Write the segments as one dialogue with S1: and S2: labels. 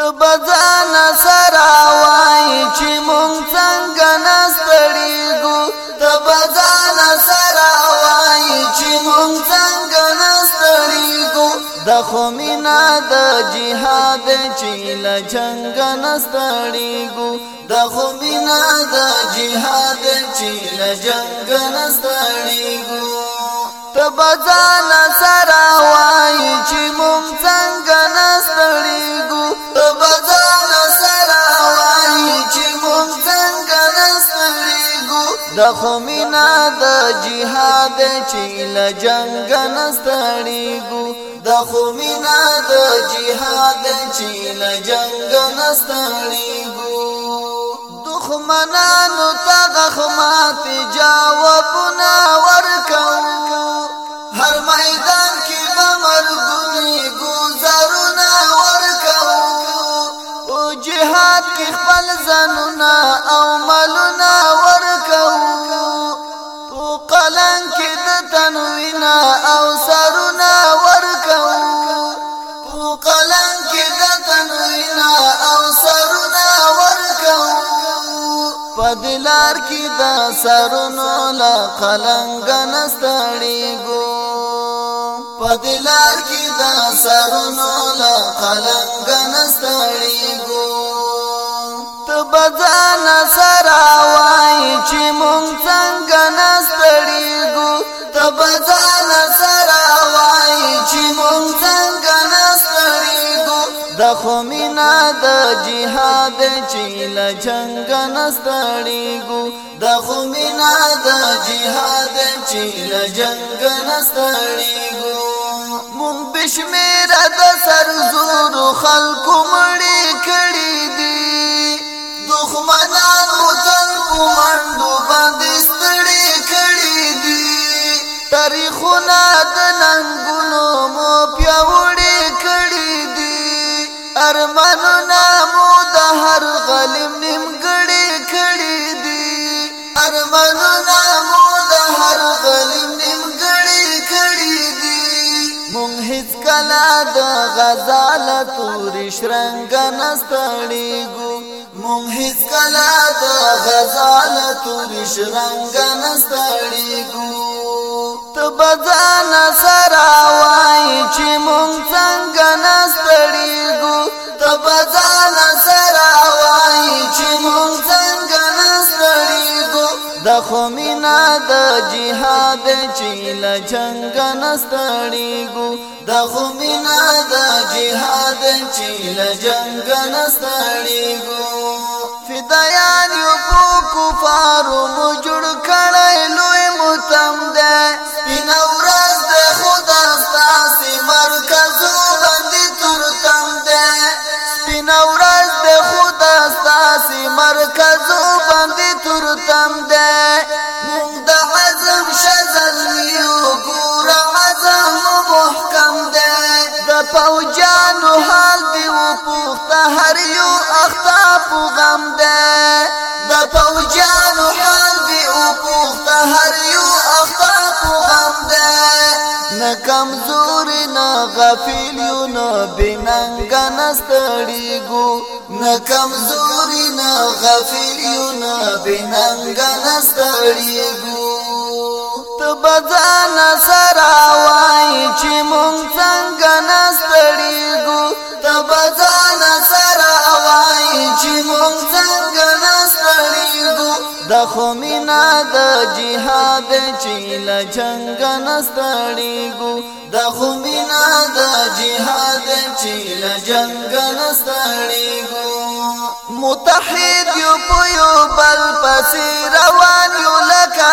S1: ته بځان سره وای چې مونږ څنګه نستړیږو ته بځان سره وای چې مونږ څنګه نستړیږو د خو مینا د جهاد چې له جنگ نستړیږو د خو مینا د جهاد چې له جنگ نستړیږو ته بځان سره وای چې مونږ څنګه نستړیږو دا خو مینا د جهاد چې ل جنگ نستړیګو دا خو مینا د جهاد چې ل جنگ نستړیګو دښمنانو ته د خمات جوابونه ورکو هر میدان کې به مرګونی ګزارونه ورکو او جهاد کې خپل ځانونه او قلم کې د تنوینا او سرنا ورکو پدلار کې د سرونو لا قلنګ نستړیګو پدلار کې د سرونو لا قلنګ نستړیګو تبځان سره خو مینا د جهاد چې ل جنگ نستړیګو د خو مینا د جهاد چې ل جنگ نستړیګو مون بشمیر د سر زور خلکو مړی کړی دی دښمنان مو تل کومندو باندې ستړي کړی دی تاریخونه د ننګ ارمانونه مو د هر غلیم نیمګړي کړي دي ارمانونه مو د هر غلیم نیمګړي کړي دي مونږ هیڅ کله د غزال تور شرنګ نستړیږو مونږ هیڅ کله د غزال تور شرنګ نستړیږو تبځان سره وای چې مونږ څنګه نستړیږو بځان سره وای چې مونږ څنګه نستړیږو د خو مینا د جهاد چې له جنگ نستړیږو د خو مینا د جهاد چې له جنگ نستړیږو فدایان یو په کفارو مجړو پوجانو حال دی او پوخته هر یو اخته په غم ده نه کمزور نه غفیل یو نه بیننګ نستړیګو نه کمزور نه غفیل یو نه بیننګ نستړیګو ته بځان سره وای چې مونږ څنګه نستړیګو ته بځان سره وای چې خو مینا د جهاد چې ل جنگ نستړیګو د خو مینا د جهاد چې ل جنگ نستړیګو متحد یو په یو بل پسې روان یو لکه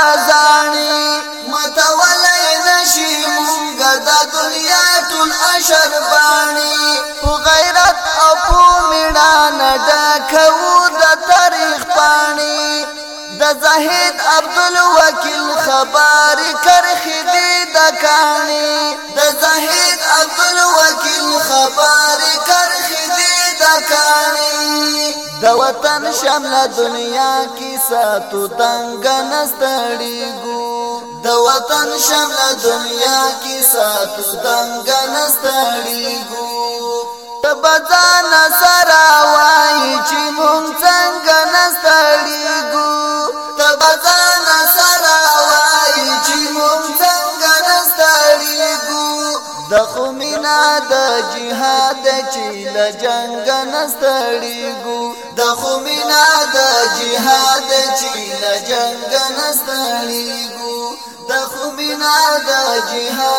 S1: زاهد عبدالوکیل خبر کرخی دی دا کانی دا زاهد عبدالوکیل خبر کرخی دی دا کانی دا وطن شمل دنیا کی ساتو دنگ نستڑی گو دا وطن شمل دنیا کی ساتو دنگ نستڑی گو تبزان سرا وائی چی مونگ څنګه نستړی د خو مینا د جهاد چې ل جنگ نستړیګو د خو مینا د جهاد چې ل جنگ نستړیګو د خو مینا د جهاد